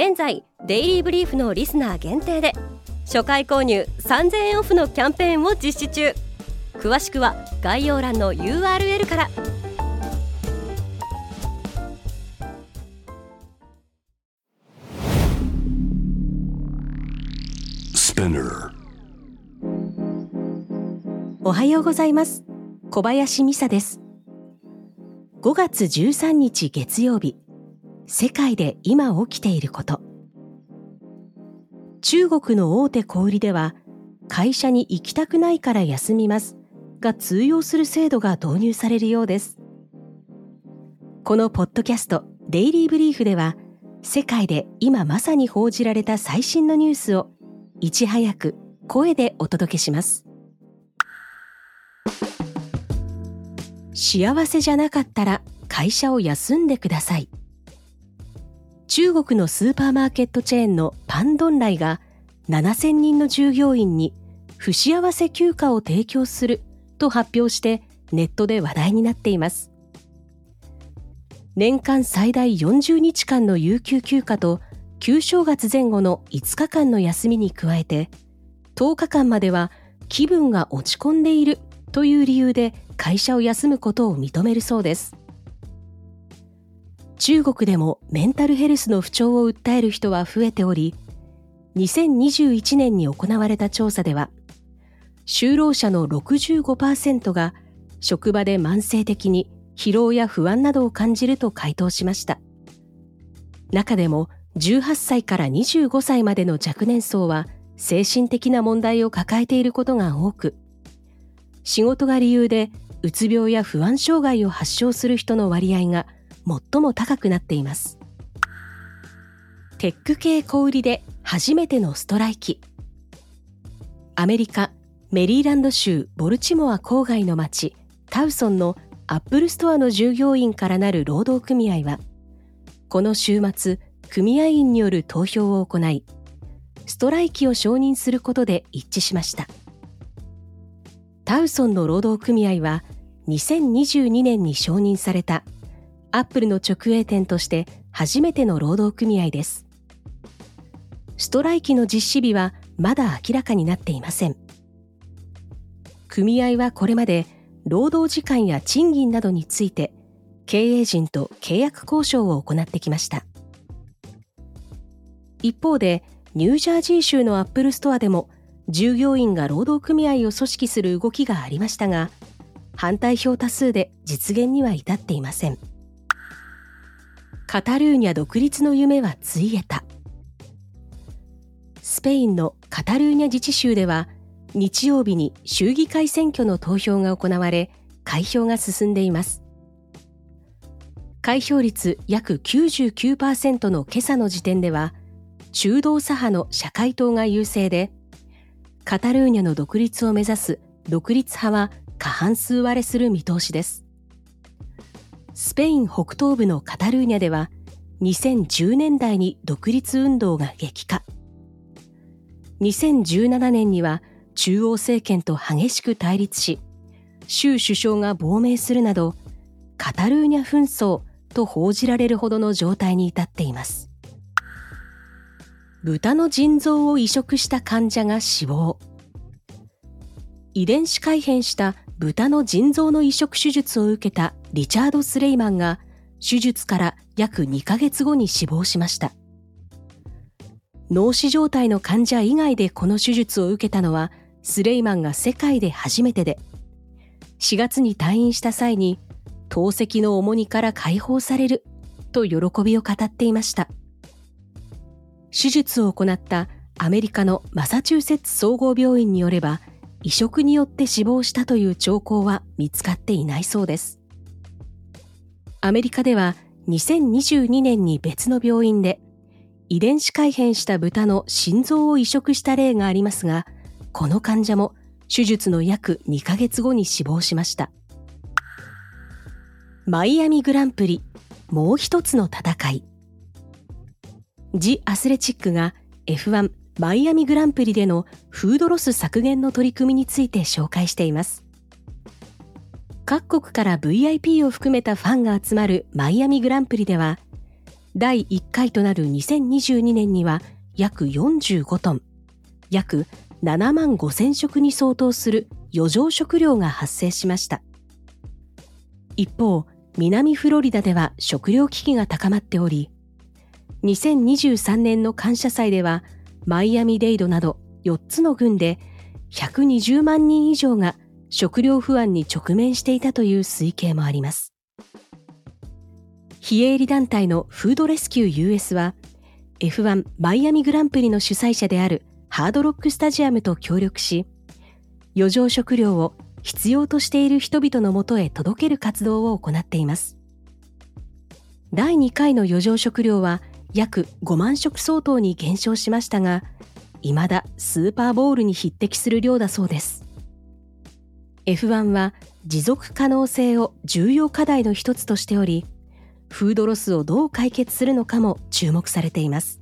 現在デイリーブリーフのリスナー限定で初回購入3000円オフのキャンペーンを実施中。詳しくは概要欄の URL から。おはようございます。小林美沙です。5月13日月曜日世界で今起きていること。中国の大手小売では会社に行きたくないから休みますが通用する制度が導入されるようです。このポッドキャストデイリーブリーフでは世界で今まさに報じられた最新のニュースをいち早く声でお届けします。幸せじゃなかったら会社を休んでください。中国のスーパーマーケットチェーンのパンドンライが7000人の従業員に不幸せ休暇を提供すると発表してネットで話題になっています。年間最大40日間の有給休暇と旧正月前後の5日間の休みに加えて10日間までは気分が落ち込んでいるという理由で会社を休むことを認めるそうです。中国でもメンタルヘルスの不調を訴える人は増えており2021年に行われた調査では就労者の65%が職場で慢性的に疲労や不安などを感じると回答しました。中でも18歳から25歳までの若年層は精神的な問題を抱えていることが多く仕事が理由でうつ病や不安障害を発症する人の割合が最も高くなっています。テック系小売りで初めてのストライキ。アメリカメリーランド州ボルチモア郊外の町タウソンのアップルストアの従業員からなる労働組合はこの週末組合員による投票を行いストライキを承認することで一致しました。タウソンの労働組合は2022年に承認されたアップルの直営店として初めての労働組合です。ストライキの実施日はまだ明らかになっていません。組合はこれまで労働時間や賃金などについて経営陣と契約交渉を行ってきました。一方でニュージャージー州のアップルストアでも従業員が労働組合を組織する動きがありましたが反対票多数で実現には至っていません。カタルーニャ独立の夢はついえた。スペインのカタルーニャ自治州では日曜日に州議会選挙の投票が行われ開票が進んでいます。開票率約99%の今朝の時点では中道左派の社会党が優勢でカタルーニャの独立を目指す独立派は過半数割れする見通しです。スペイン北東部のカタルーニャでは2010年代に独立運動が激化。2017年には中央政権と激しく対立し州首相が亡命するなどカタルーニャ紛争と報じられるほどの状態に至っています。豚の腎臓を移植した患者が死亡。遺伝子改変した豚の腎臓の移植手術を受けたリチャード・スレイマンが手術から約2ヶ月後に死亡しました。脳死状態の患者以外でこの手術を受けたのはスレイマンが世界で初めてで4月に退院した際に透析の重荷から解放されると喜びを語っていました。手術を行ったアメリカのマサチューセッツ総合病院によれば移植によって死亡したという兆候は見つかっていないそうですアメリカでは2022年に別の病院で遺伝子改変した豚の心臓を移植した例がありますが、この患者も手術の約2ヶ月後に死亡しました。マイアミグランプリ、もう一つの戦い。ジ・アスレチックが F1 マイアミグランプリでのフードロス削減の取り組みについて紹介しています。各国から VIP を含めたファンが集まるマイアミグランプリでは、第1回となる2022年には約45トン、約7万5千食に相当する余剰食料が発生しました。一方、南フロリダでは食料危機が高まっており、2023年の感謝祭ではマイアミデイドなど4つの郡で120万人以上が食料不安に直面していたという推計もあります。非営利団体のフードレスキュー US は F1 マイアミグランプリの主催者であるハードロックスタジアムと協力し余剰食料を必要としている人々のもとへ届ける活動を行っています第2回の余剰食料は約5万食相当に減少しましたが、未だスーパーボールに匹敵する量だそうです。F1 は持続可能性を重要課題の一つとしており、フードロスをどう解決するのかも注目されています。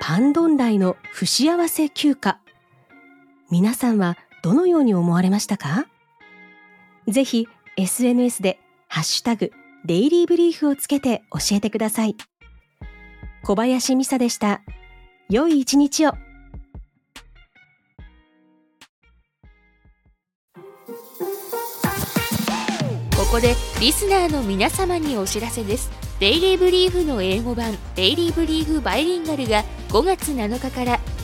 パンドンライの不幸せ休暇。皆さんはどのように思われましたか？ぜひ SNS でハッシュタグ、デイリーブリーフをつけて教えてください。小林美沙でした。良い一日を。ここでリスナーの皆様にお知らせです。デイリーブリーフの英語版デイリーブリーフバイリンガルが5月7日から